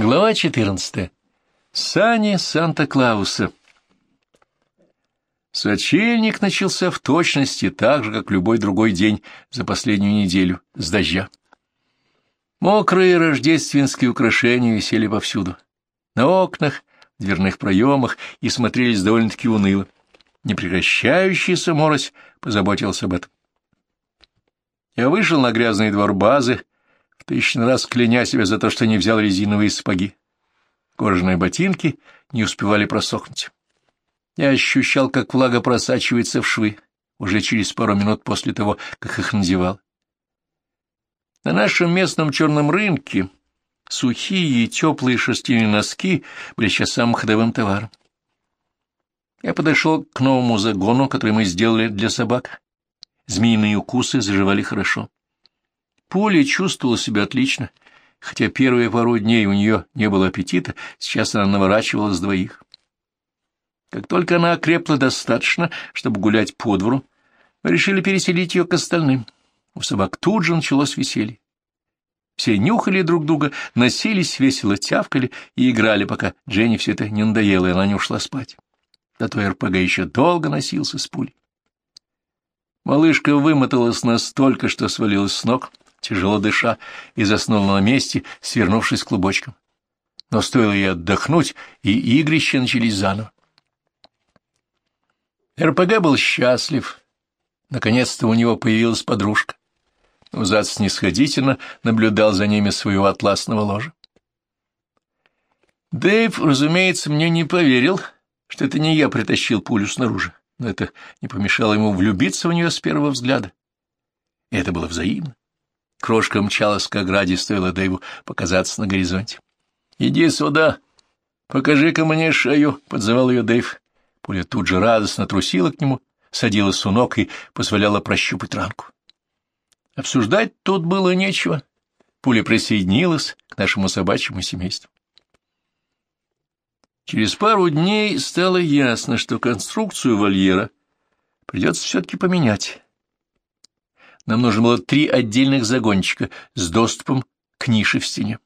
Глава 14. Сани Санта-Клауса. Сочельник начался в точности так же, как любой другой день за последнюю неделю, с дождя. Мокрые рождественские украшения висели повсюду. На окнах, дверных проемах и смотрелись довольно-таки уныло. Непрекращающаяся морось позаботился об этом. Я вышел на грязный двор базы, тысячный раз кляня себя за то, что не взял резиновые сапоги. Кожаные ботинки не успевали просохнуть. Я ощущал, как влага просачивается в швы, уже через пару минут после того, как их надевал. На нашем местном черном рынке сухие и теплые шерстяные носки были сейчас самым ходовым товаром. Я подошел к новому загону, который мы сделали для собак. Змеиные укусы заживали хорошо. Поля чувствовала себя отлично, хотя первые пару дней у нее не было аппетита, сейчас она наворачивалась двоих. Как только она окрепла достаточно, чтобы гулять по двору, решили переселить ее к остальным. У собак тут же началось веселье. Все нюхали друг друга, носились, весело тявкали и играли, пока Дженни все это не надоело, и она не ушла спать. Зато РПГ еще долго носился с пулей. Малышка вымоталась настолько, что свалилась с ног, тяжело дыша, и заснула на месте, свернувшись клубочком. Но стоило ей отдохнуть, и игрища начались заново. РПГ был счастлив. Наконец-то у него появилась подружка. Узад снисходительно наблюдал за ними своего атласного ложа. Дэйв, разумеется, мне не поверил, что это не я притащил пулю снаружи, но это не помешало ему влюбиться в нее с первого взгляда. И это было взаимно. Крошка мчалась к ограде, стоило Дэйву показаться на горизонте. — Иди сюда, покажи-ка мне шею, — подзывал ее Дэйв. Пуля тут же радостно трусила к нему, садилась у ног и позволяла прощупать ранку. Обсуждать тут было нечего. Пуля присоединилась к нашему собачьему семейству. Через пару дней стало ясно, что конструкцию вольера придется все-таки поменять. Нам нужно было три отдельных загончика с доступом к нише в стене.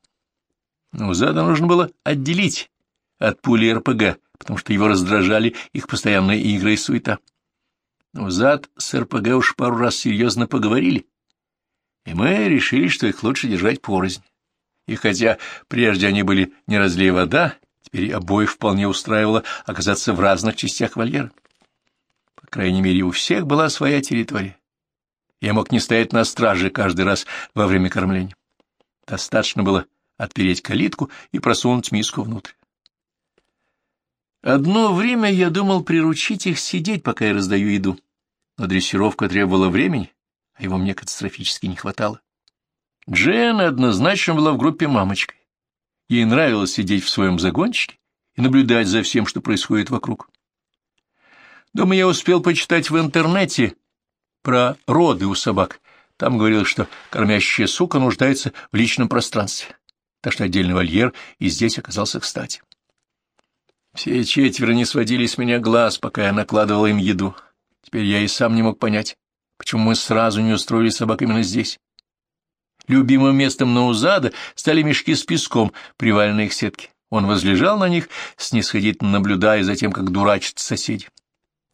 Но зада нужно было отделить от пули РПГ, потому что его раздражали их постоянные игры и суета. Но зад с РПГ уж пару раз серьезно поговорили, и мы решили, что их лучше держать порознь. И хотя прежде они были не разлей вода, теперь обоих вполне устраивало оказаться в разных частях вольера. По крайней мере, у всех была своя территория. Я мог не стоять на страже каждый раз во время кормления. Достаточно было отпереть калитку и просунуть миску внутрь. Одно время я думал приручить их сидеть, пока я раздаю еду, но дрессировка требовала времени, а его мне катастрофически не хватало. Джен однозначно была в группе мамочкой. Ей нравилось сидеть в своем загончике и наблюдать за всем, что происходит вокруг. Дома я успел почитать в интернете про роды у собак. Там говорилось, что кормящая сука нуждается в личном пространстве, так что отдельный вольер и здесь оказался кстати. Все четверо не сводили с меня глаз, пока я накладывал им еду. Теперь я и сам не мог понять, почему мы сразу не устроили собак именно здесь. Любимым местом Наузада стали мешки с песком, приваленные к сетке. Он возлежал на них, снисходительно наблюдая за тем, как дурачатся соседи.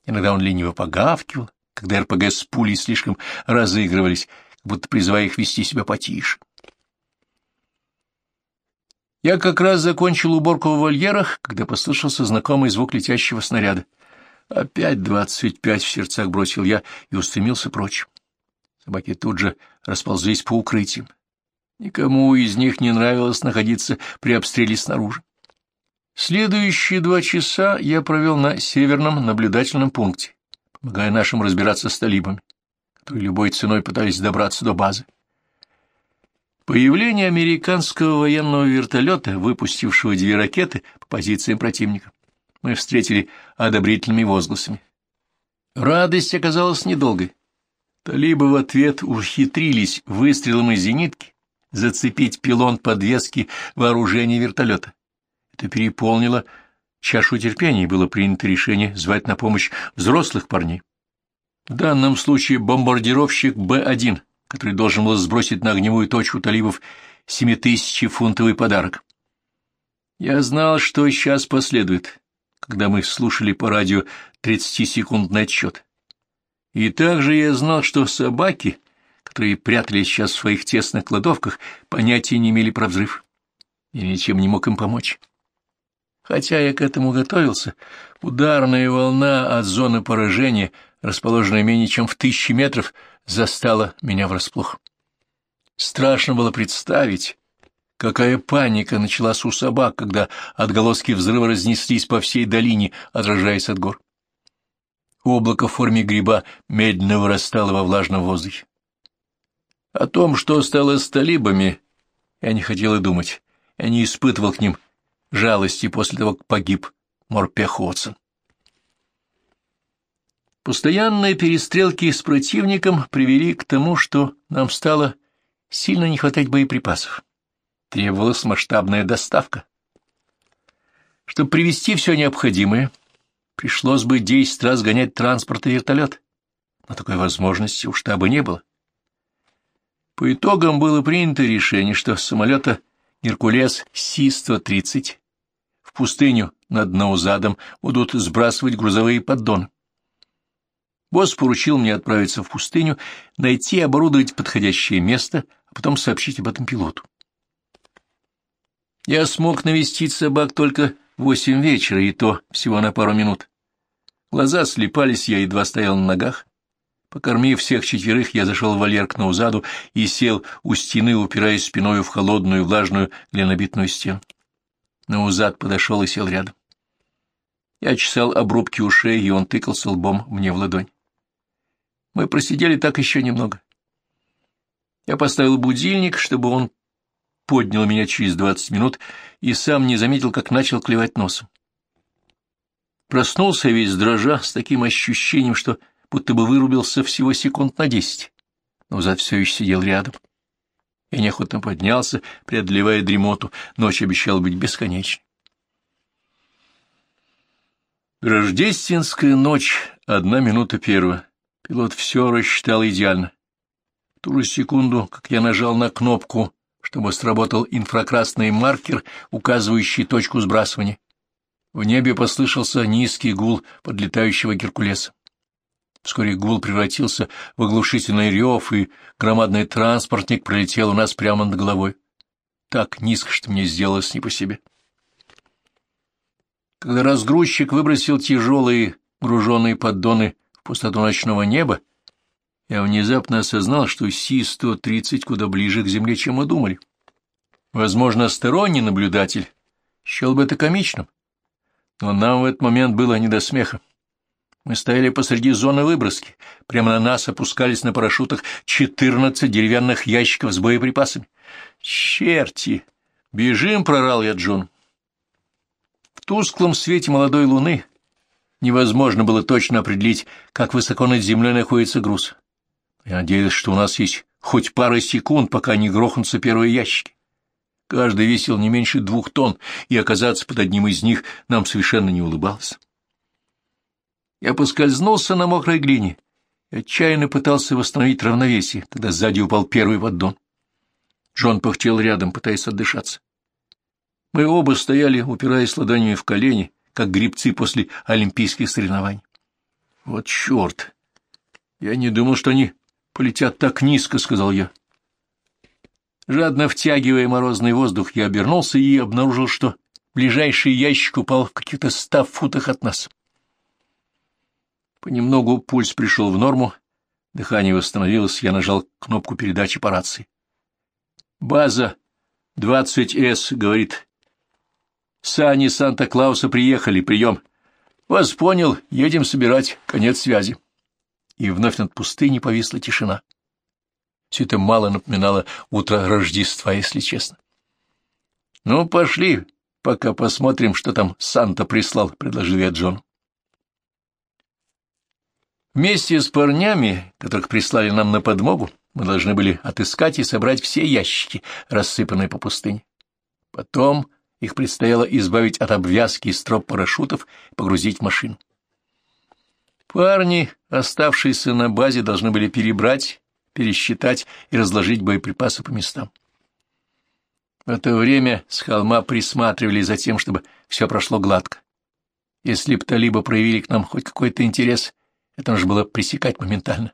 Иногда он лениво погавкивал, когда РПГ с пулей слишком разыгрывались, как будто призывая их вести себя потише. Я как раз закончил уборку в вольерах, когда послышался знакомый звук летящего снаряда. Опять двадцать пять в сердцах бросил я и устремился прочь. Собаки тут же расползлись по укрытиям. Никому из них не нравилось находиться при обстреле снаружи. Следующие два часа я провел на северном наблюдательном пункте помогая нашим разбираться с талибами, которые любой ценой пытались добраться до базы. Появление американского военного вертолета, выпустившего две ракеты по позициям противника, мы встретили одобрительными возгласами. Радость оказалась недолгой. Талибы в ответ ухитрились выстрелом из зенитки зацепить пилон подвески вооружения вертолета. Это переполнило чашу терпения было принято решение звать на помощь взрослых парней. В данном случае бомбардировщик Б-1, который должен был сбросить на огневую точку талибов семитысячефунтовый подарок. Я знал, что сейчас последует, когда мы слушали по радио 30-секундный отчет. И также я знал, что собаки, которые прятались сейчас в своих тесных кладовках, понятия не имели про взрыв. Я ничем не мог им помочь. Хотя я к этому готовился, ударная волна от зоны поражения, расположенная менее чем в тысячи метров, застала меня врасплох. Страшно было представить, какая паника началась у собак, когда отголоски взрыва разнеслись по всей долине, отражаясь от гор. Облако в форме гриба медленно вырастало во влажном воздухе. О том, что стало с талибами, я не хотел и думать. Я не испытывал к ним жалости после того, как погиб Морпехотсон. Постоянные перестрелки с противником привели к тому, что нам стало сильно не хватать боеприпасов. Требовалась масштабная доставка. Чтобы привезти все необходимое, пришлось бы десять раз гонять транспорт и вертолет, но такой возможности у штаба не было. По итогам было принято решение, что самолета «Геркулес Си-130» в пустыню над Наузадом будут сбрасывать грузовые поддоны. Босс поручил мне отправиться в пустыню, найти и оборудовать подходящее место, а потом сообщить об этом пилоту. Я смог навестить собак только в восемь вечера, и то всего на пару минут. Глаза слепались, я едва стоял на ногах. Покормив всех четверых, я зашел в вольер к Наузаду и сел у стены, упираясь спиной в холодную, влажную, глинобитную стену. Наузад подошел и сел рядом. Я чесал обрубки ушей, и он тыкался лбом мне в ладонь. Мы просидели так еще немного. Я поставил будильник, чтобы он поднял меня через двадцать минут, и сам не заметил, как начал клевать носом. Проснулся весь дрожа, с таким ощущением, что будто бы вырубился всего секунд на десять. Но зад все еще сидел рядом. Я неохотно поднялся, преодолевая дремоту. Ночь обещала быть бесконечной. Рождественская ночь, одна минута первая. Пилот все рассчитал идеально. В ту же секунду, как я нажал на кнопку, чтобы сработал инфракрасный маркер, указывающий точку сбрасывания, в небе послышался низкий гул подлетающего Геркулеса. Вскоре гул превратился в оглушительный рев, и громадный транспортник пролетел у нас прямо над головой. Так низко, что мне сделалось не по себе. Когда разгрузчик выбросил тяжелые груженные поддоны в пустоту ночного неба, я внезапно осознал, что Си-130 куда ближе к Земле, чем мы думали. Возможно, сторонний наблюдатель счел бы это комичным, но нам в этот момент было не до смеха. Мы стояли посреди зоны выброски. Прямо на нас опускались на парашютах четырнадцать деревянных ящиков с боеприпасами. «Черти! Бежим!» — прорал я Джон. В тусклом свете молодой луны невозможно было точно определить, как высоко над землей находится груз. Я надеялся, что у нас есть хоть пара секунд, пока не грохнутся первые ящики. Каждый весил не меньше двух тонн, и оказаться под одним из них нам совершенно не улыбалось. Я поскользнулся на мокрой глине и отчаянно пытался восстановить равновесие, когда сзади упал первый поддон. Джон пыхтел рядом, пытаясь отдышаться. Мы оба стояли, упираясь ладонями в колени, как грибцы после олимпийских соревнований. Вот черт! Я не думал, что они полетят так низко, — сказал я. Жадно втягивая морозный воздух, я обернулся и обнаружил, что ближайший ящик упал в каких-то ста футах от нас. Понемногу пульс пришел в норму, дыхание восстановилось, я нажал кнопку передачи по рации. «База 20С», — говорит. «Сани Санта-Клауса приехали, прием». «Вас понял, едем собирать, конец связи». И вновь над пустыней повисла тишина. Все это мало напоминало утро Рождества, если честно. «Ну, пошли, пока посмотрим, что там Санта прислал», — предложил я Джону. Вместе с парнями, которых прислали нам на подмогу, мы должны были отыскать и собрать все ящики, рассыпанные по пустыне. Потом их предстояло избавить от обвязки из троп парашютов и погрузить в машину. Парни, оставшиеся на базе, должны были перебрать, пересчитать и разложить боеприпасы по местам. В это время с холма присматривали за тем, чтобы все прошло гладко. Если б талибы проявили к нам хоть какой-то интерес, это нужно было пресекать моментально.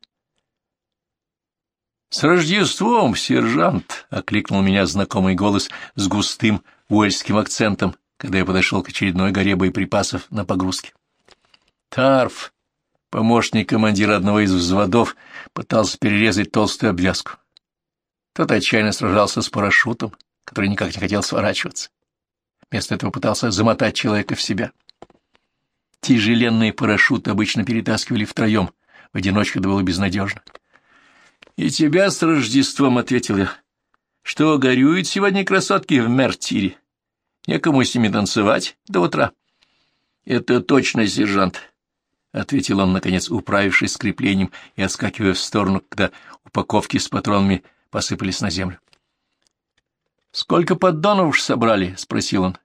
— С Рождеством, сержант! — окликнул меня знакомый голос с густым уэльским акцентом, когда я подошел к очередной горе боеприпасов на погрузке. Тарф, помощник командира одного из взводов, пытался перерезать толстую обвязку. Тот отчаянно сражался с парашютом, который никак не хотел сворачиваться. Вместо этого пытался замотать человека в себя. Тяжеленные парашюты обычно перетаскивали втроем, в одиночку это было безнадежно. — И тебя с Рождеством, — ответил я. — Что, горюют сегодня красотки в Мертире? Некому с ними танцевать до утра. — Это точно, сержант, — ответил он, наконец, управившись с креплением и отскакивая в сторону, когда упаковки с патронами посыпались на землю. — Сколько поддонов уж собрали? — спросил он. —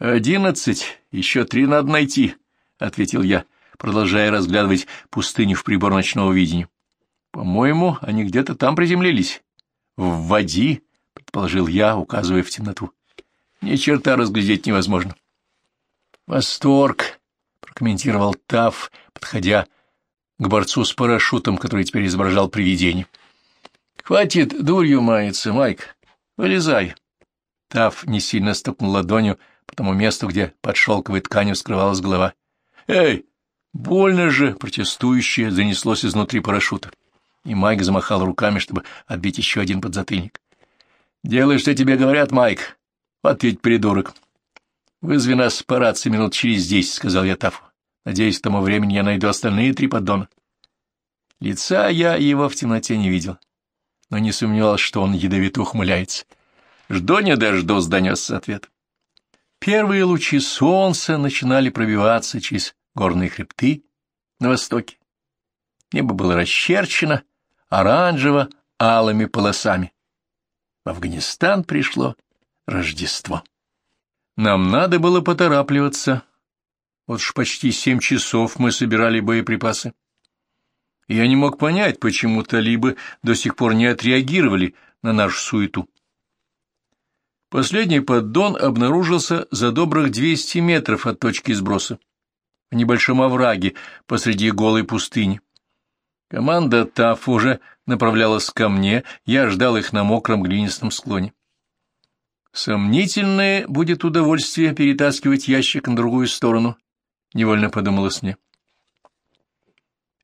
Одиннадцать, еще три надо найти, — ответил я, продолжая разглядывать пустыню в прибор ночного видения. — По-моему, они где-то там приземлились. — В воде, — предположил я, указывая в темноту. Ни черта разглядеть невозможно. Восторг, прокомментировал Таф, подходя к борцу с парашютом, который теперь изображал привидение. Хватит дурью маяться, Майк. Вылезай. Таф не сильно стукнул ладонью по тому месту, где под шелковой тканью скрывалась голова. Эй, больно же, протестующее занеслось изнутри парашюта. И Майк замахал руками, чтобы отбить еще один подзатыльник. «Делай, что тебе говорят, Майк. Вот ведь придурок. Вызови нас по рации минут через десять, — сказал я Тафу. Надеюсь, к тому времени я найду остальные три поддона. Лица я его в темноте не видел, но не сомневался, что он ядовито ухмыляется. Жду не дождусь, — донесся ответ. Первые лучи солнца начинали пробиваться через горные хребты на востоке. Небо было расчерчено оранжево-алыми полосами. В Афганистан пришло Рождество. Нам надо было поторапливаться. Вот уж почти семь часов мы собирали боеприпасы. Я не мог понять, почему талибы до сих пор не отреагировали на нашу суету. Последний поддон обнаружился за добрых 200 метров от точки сброса, в небольшом овраге посреди голой пустыни. Команда ТАФ уже направлялась ко мне, я ждал их на мокром глинистом склоне. Сомнительное будет удовольствие перетаскивать ящик на другую сторону, — невольно подумалось мне.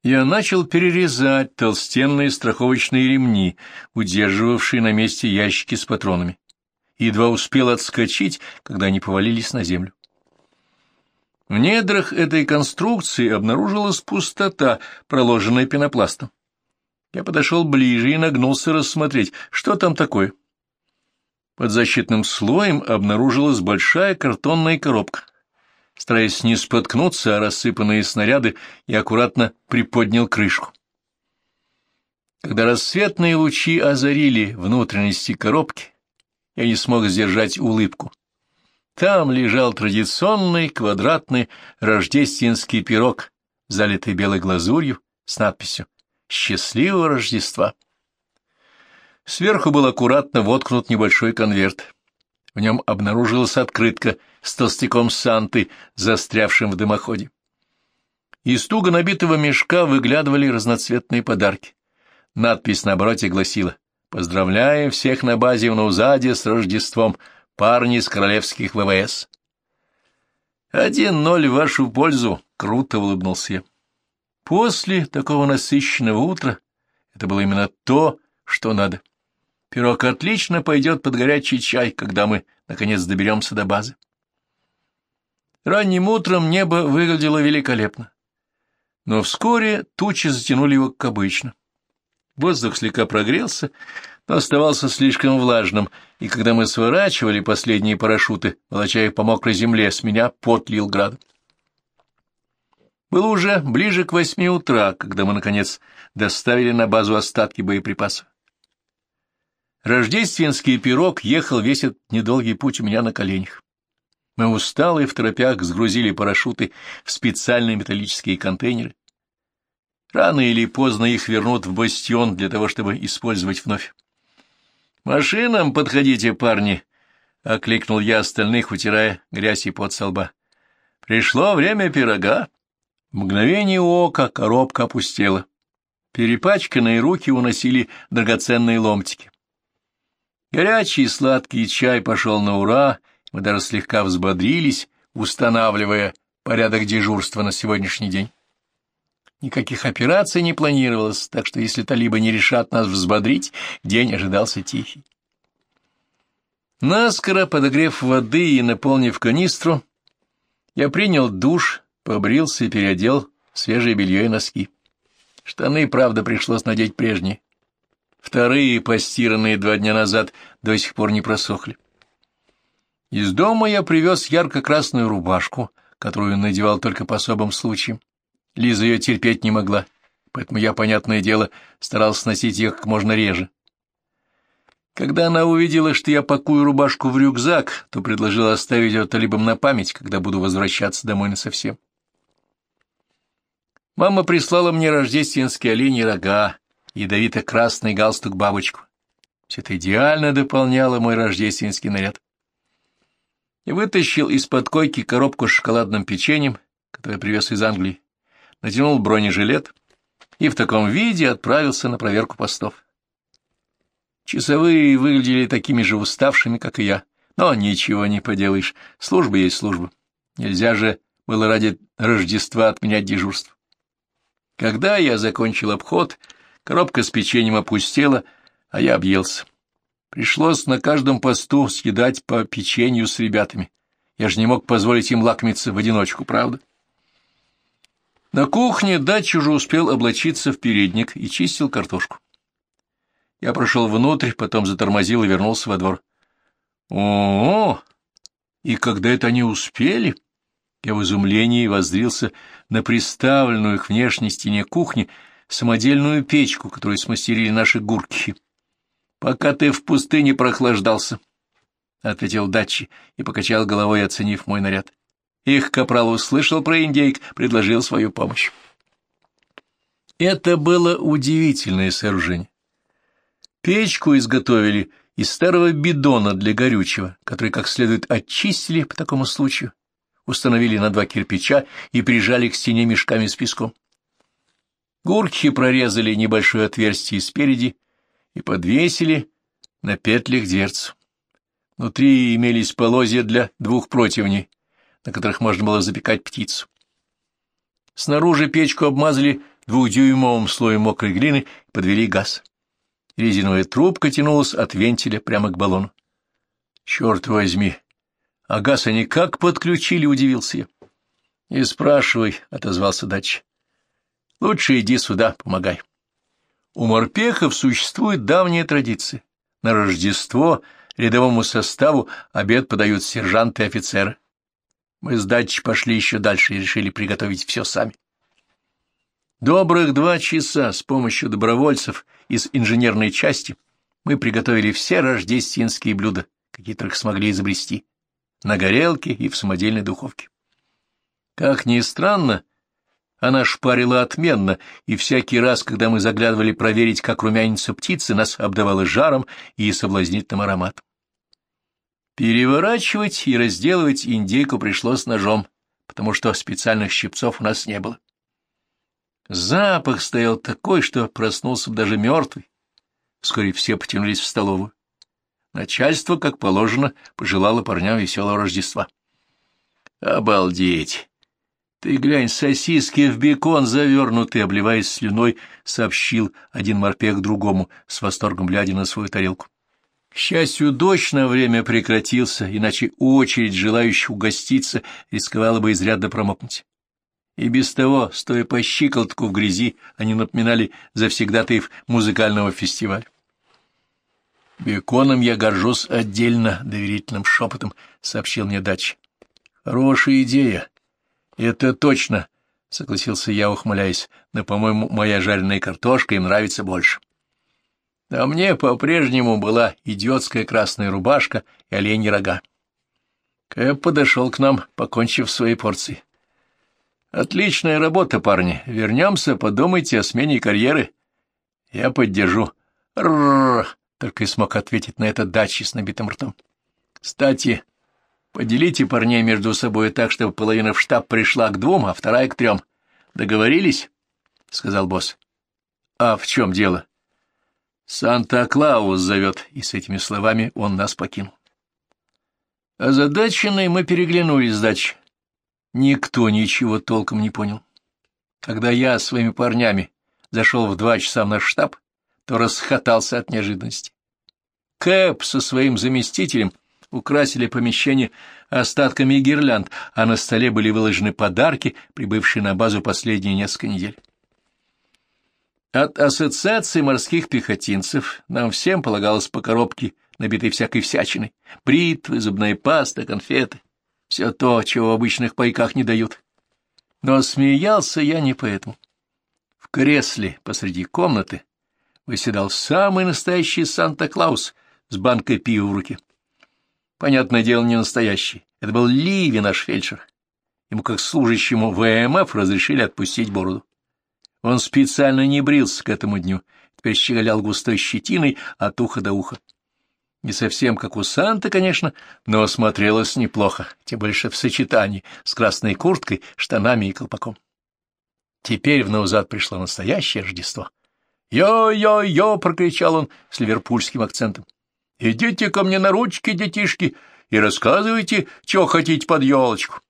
Я начал перерезать толстенные страховочные ремни, удерживавшие на месте ящики с патронами. Едва успел отскочить, когда они повалились на землю. В недрах этой конструкции обнаружилась пустота, проложенная пенопластом. Я подошел ближе и нагнулся рассмотреть, что там такое. — под защитным слоем обнаружилась большая картонная коробка. Стараясь не споткнуться о рассыпанные снаряды, я аккуратно приподнял крышку. Когда рассветные лучи озарили внутренности коробки, я не смог сдержать улыбку. Там лежал традиционный квадратный рождественский пирог, залитый белой глазурью, с надписью «Счастливого Рождества». Сверху был аккуратно воткнут небольшой конверт. В нем обнаружилась открытка с толстяком Санты, застрявшим в дымоходе. Из туго набитого мешка выглядывали разноцветные подарки. Надпись на обороте гласила «Поздравляем всех на базе в Наузаде с Рождеством, парни из королевских ВВС». «Один ноль в вашу пользу!» — круто улыбнулся я. После такого насыщенного утра это было именно то, что надо. Пирог отлично пойдет под горячий чай, когда мы, наконец, доберемся до базы. Ранним утром небо выглядело великолепно. Но вскоре тучи затянули его, как обычно. Воздух слегка прогрелся, но оставался слишком влажным, и когда мы сворачивали последние парашюты, волоча их по мокрой земле, с меня пот лил градом. Было уже ближе к восьми утра, когда мы, наконец, доставили на базу остатки боеприпасов. Рождественский пирог ехал весь этот недолгий путь у меня на коленях. Мы усталые в торопях сгрузили парашюты в специальные металлические контейнеры. Рано или поздно их вернут в бастион для того, чтобы использовать вновь. «Машинам подходите, парни!» окликнул я остальных, утирая грязь и пот со лба. Пришло время пирога. В мгновение ока коробка опустела. Перепачканные руки уносили драгоценные ломтики. Горячий сладкий чай пошел на ура, мы даже слегка взбодрились, устанавливая порядок дежурства на сегодняшний день. Никаких операций не планировалось, так что если талибы не решат нас взбодрить, день ожидался тихий. Наскоро подогрев воды и наполнив канистру, я принял душ, побрился и переодел свежее белье и носки. Штаны, правда, пришлось надеть прежние. Вторые, постиранные два дня назад, до сих пор не просохли. Из дома я привез ярко-красную рубашку, которую надевал только по особым случаям. Лиза ее терпеть не могла, поэтому я, понятное дело, старался носить ее как можно реже. Когда она увидела, что я пакую рубашку в рюкзак, то предложила оставить ее талибам на память, когда буду возвращаться домой насовсем. Мама прислала мне рождественские оленьи рога, ядовито-красный галстук-бабочку. Все это идеально дополняло мой рождественский наряд. И вытащил из-под койки коробку с шоколадным печеньем, которое привез из Англии, натянул бронежилет и в таком виде отправился на проверку постов. Часовые выглядели такими же уставшими, как и я, но ничего не поделаешь, служба есть служба. Нельзя же было ради Рождества отменять дежурство. Когда я закончил обход, коробка с печеньем опустела, а я объелся. Пришлось на каждом посту съедать по печенью с ребятами. Я же не мог позволить им лакомиться в одиночку, правда? На кухне Дач уже успел облачиться в передник и чистил картошку. Я прошел внутрь, потом затормозил и вернулся во двор. О, -о! И когда это они успели? Я в изумлении воззрился на приставленную к внешней стене кухни самодельную печку, которую смастерили наши гурки. «Пока ты в пустыне прохлаждался», — ответил Датчи и покачал головой, оценив мой наряд. Их капрал услышал про индейк, предложил свою помощь. Это было удивительное сооружение. Печку изготовили из старого бидона для горючего, который как следует очистили по такому случаю установили на два кирпича и прижали к стене мешками с песком. Гурки прорезали небольшое отверстие спереди и подвесили на петлях дверцу. Внутри имелись полозья для двух противней, на которых можно было запекать птицу. Снаружи печку обмазали двухдюймовым слоем мокрой глины и подвели газ. Резиновая трубка тянулась от вентиля прямо к баллону. Черт возьми, а газ они как подключили, удивился я. — Не спрашивай, — отозвался Дач. — Лучше иди сюда, помогай. У морпехов существует давняя традиция. На Рождество рядовому составу обед подают сержанты и офицеры. Мы с Дач пошли еще дальше и решили приготовить все сами. Добрых два часа с помощью добровольцев из инженерной части мы приготовили все рождественские блюда, какие только смогли изобрести на горелке и в самодельной духовке. Как ни странно, она шпарила отменно, и всякий раз, когда мы заглядывали проверить, как румянится птицы, нас обдавало жаром и соблазнительным ароматом. Переворачивать и разделывать индейку пришлось ножом, потому что специальных щипцов у нас не было. Запах стоял такой, что проснулся даже мертвый. Вскоре все потянулись в столовую. Начальство, как положено, пожелало парням веселого Рождества. «Обалдеть! Ты глянь, сосиски в бекон завернутые, обливаясь слюной, сообщил один морпех другому, с восторгом глядя на свою тарелку. К счастью, дождь на время прекратился, иначе очередь желающих угоститься рисковала бы изрядно промокнуть. И без того, стоя по щиколотку в грязи, они напоминали завсегдатаев музыкального фестиваля. Беконом я горжусь отдельно, — доверительным шепотом сообщил мне Дач. Хорошая идея. Это точно, — согласился я, ухмыляясь, — но, по-моему, моя жареная картошка им нравится больше. А мне по-прежнему была идиотская красная рубашка и оленьи рога. Кэп подошел к нам, покончив своей порцией. «Отличная работа, парни. Вернемся, подумайте о смене карьеры. Я поддержу. Рррр, только и смог ответить на это дачи с набитым ртом. Кстати, поделите парней между собой так, чтобы половина в штаб пришла к двум, а вторая к трем. Договорились? — сказал босс. — А в чем дело? — Санта-Клаус зовет, и с этими словами он нас покинул. Озадаченные мы переглянулись с дач. Никто ничего толком не понял. Когда я с своими парнями зашел в два часа в наш штаб, то расхотался от неожиданности. Кэп со своим заместителем украсили помещение остатками гирлянд, а на столе были выложены подарки, прибывшие на базу последние несколько недель. От Ассоциации морских пехотинцев нам всем полагалось по коробке, набитой всякой всячиной, бритвы, зубная паста, конфеты, все то, чего в обычных пайках не дают. Но смеялся я не поэтому. В кресле посреди комнаты выседал самый настоящий Санта-Клаус с банкой пива в руке. Понятное дело, не настоящий. Это был Ливи, наш фельдшер. Ему, как служащему ВМФ, разрешили отпустить бороду. Он специально не брился к этому дню, теперь щеголял густой щетиной от уха до уха. Не совсем как у Санта, конечно, но смотрелось неплохо, тем больше в сочетании с красной курткой, штанами и колпаком. Теперь в Наузад пришло настоящее Рождество. «Йо-йо-йо!» — прокричал он с ливерпульским акцентом. «Идите ко мне на ручки, детишки, и рассказывайте, что хотите под елочку».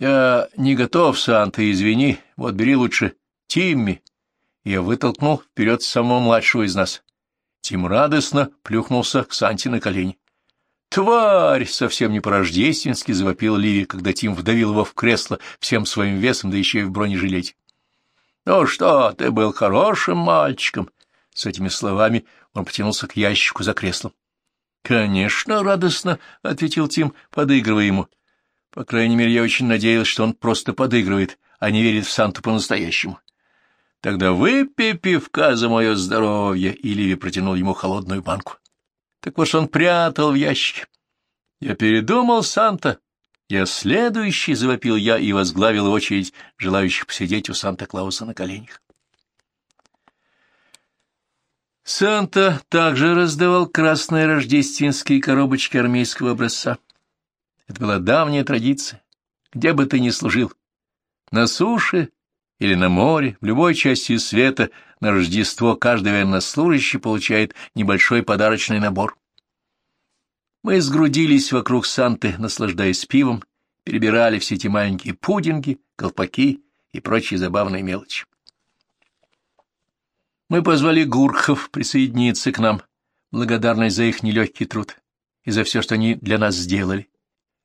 «Я не готов, Санта, извини. Вот бери лучше Тимми». Я вытолкнул вперед самого младшего из нас. Тим радостно плюхнулся к Санте на колени. «Тварь!» — совсем не по-рождественски завопил Ливи, когда Тим вдавил его в кресло всем своим весом, да еще и в бронежилете. «Ну что, ты был хорошим мальчиком!» С этими словами он потянулся к ящику за креслом. «Конечно, радостно!» — ответил Тим, подыгрывая ему. По крайней мере, я очень надеялся, что он просто подыгрывает, а не верит в Санту по-настоящему. Тогда выпей пивка за мое здоровье, и Ливи протянул ему холодную банку. Так вот он прятал в ящике. Я передумал, Санта. Я следующий, — завопил я и возглавил очередь желающих посидеть у Санта-Клауса на коленях. Санта также раздавал красные рождественские коробочки армейского образца. Это была давняя традиция, где бы ты ни служил. На суше или на море, в любой части света на Рождество каждый военнослужащий получает небольшой подарочный набор. Мы сгрудились вокруг Санты, наслаждаясь пивом, перебирали все эти маленькие пудинги, колпаки и прочие забавные мелочи. Мы позвали гурхов присоединиться к нам, благодарность за их нелегкий труд и за все, что они для нас сделали.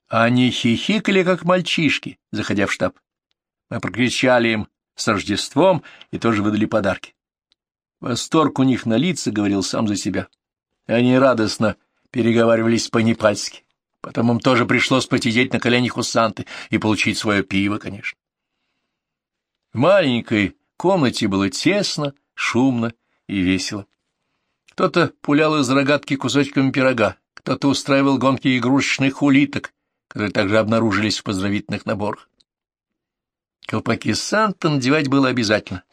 Они хихикали, как мальчишки, заходя в штаб. Мы прокричали им с Рождеством и тоже выдали подарки. Восторг у них на лице говорил сам за себя. Они радостно переговаривались по-непальски. Потом им тоже пришлось посидеть на коленях у Санты и получить свое пиво, конечно. В маленькой комнате было тесно, шумно и весело. Кто-то пулял из рогатки кусочками пирога, кто-то устраивал гонки игрушечных улиток, которые также обнаружились в поздравительных наборах. Колпаки Санта надевать было обязательно.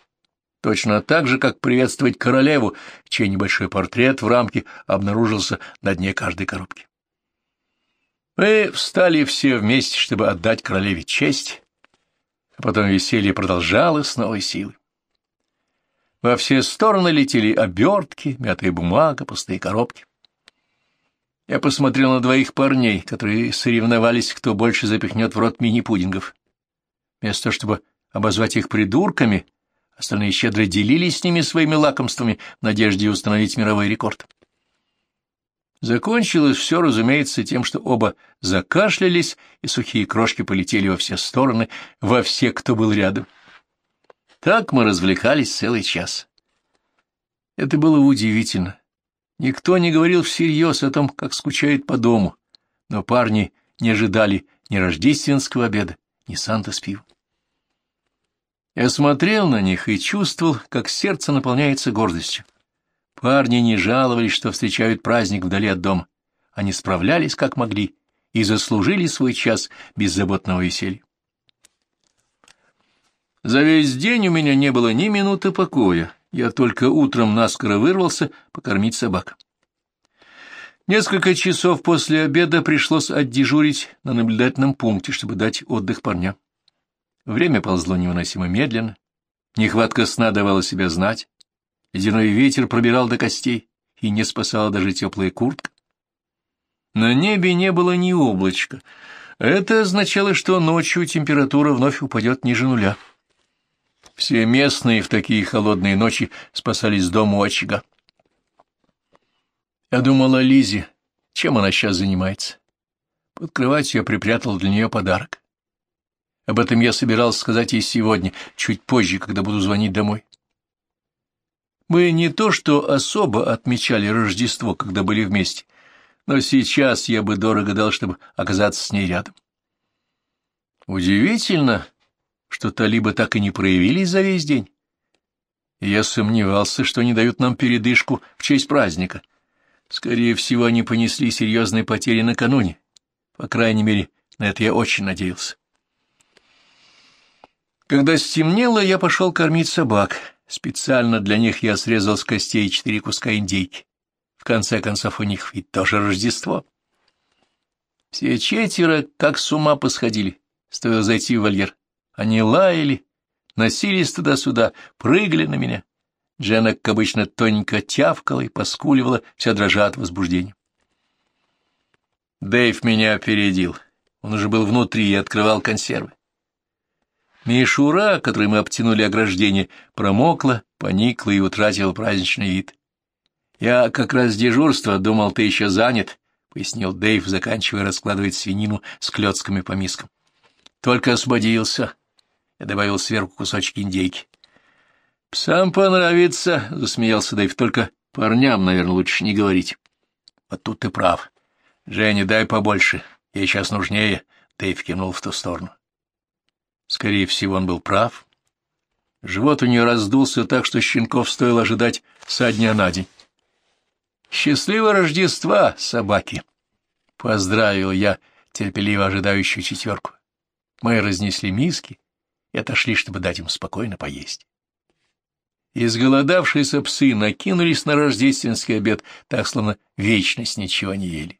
Точно так же, как приветствовать королеву, чей небольшой портрет в рамке обнаружился на дне каждой коробки. Мы встали все вместе, чтобы отдать королеве честь, а потом веселье продолжалось с новой силой. Во все стороны летели обертки, мятая бумага, пустые коробки. Я посмотрел на двоих парней, которые соревновались, кто больше запихнет в рот мини-пудингов. Вместо того, чтобы обозвать их придурками, остальные щедро делились с ними своими лакомствами в надежде установить мировой рекорд. Закончилось все, разумеется, тем, что оба закашлялись, и сухие крошки полетели во все стороны, во все, кто был рядом. Так мы развлекались целый час. Это было удивительно. Никто не говорил всерьез о том, как скучает по дому, но парни не ожидали ни рождественского обеда, ни Санта с. Я смотрел на них и чувствовал, как сердце наполняется гордостью. Парни не жаловались, что встречают праздник вдали от дома. Они справлялись как могли и заслужили свой час беззаботного веселья. За весь день у меня не было ни минуты покоя. Я только утром наскоро вырвался покормить собак. Несколько часов после обеда пришлось отдежурить на наблюдательном пункте, чтобы дать отдых парням. Время ползло невыносимо медленно, нехватка сна давала себя знать, ледяной ветер пробирал до костей, и не спасала даже теплая куртка. На небе не было ни облачка. Это означало, что ночью температура вновь упадет ниже нуля. Все местные в такие холодные ночи спасались дома у очага. Я думал о Лизе, чем она сейчас занимается. Под кроватью я припрятал для нее подарок. Об этом я собирался сказать ей сегодня, чуть позже, когда буду звонить домой. Мы не то что особо отмечали Рождество, когда были вместе, но сейчас я бы дорого дал, чтобы оказаться с ней рядом. Удивительно, что талибы так и не проявились за весь день. я сомневался, что они дают нам передышку в честь праздника — Скорее всего, они понесли серьезные потери накануне. По крайней мере, на это я очень надеялся. Когда стемнело, я пошел кормить собак. Специально для них я срезал с костей четыре куска индейки. В конце концов, у них ведь тоже Рождество. Все четверо как с ума посходили, стоило зайти в вольер. Они лаяли, носились туда-сюда, прыгали на меня. Джена, как обычно, тоненько тявкала и поскуливала, вся дрожа от возбуждения. Дэйв меня опередил. Он уже был внутри и открывал консервы. Мишура, которой мы обтянули ограждение, промокла, поникла и утратила праздничный вид. «Я как раз с дежурства, думал, ты еще занят», — пояснил Дэйв, заканчивая раскладывать свинину с клетками по мискам. «Только освободился». Я добавил сверху кусочки индейки. — Сам понравится, — засмеялся Дэйв, — только парням, наверное, лучше не говорить. — Вот тут ты прав. Женя, дай побольше, ей сейчас нужнее, — Дэйв кивнул в ту сторону. Скорее всего, он был прав. Живот у нее раздулся так, что щенков стоило ожидать со дня на день. «Счастливого Рождества, собаки!» — поздравил я терпеливо ожидающую четверку. Мы разнесли миски и отошли, чтобы дать им спокойно поесть. Изголодавшиеся псы накинулись на рождественский обед, так словно вечность ничего не ели.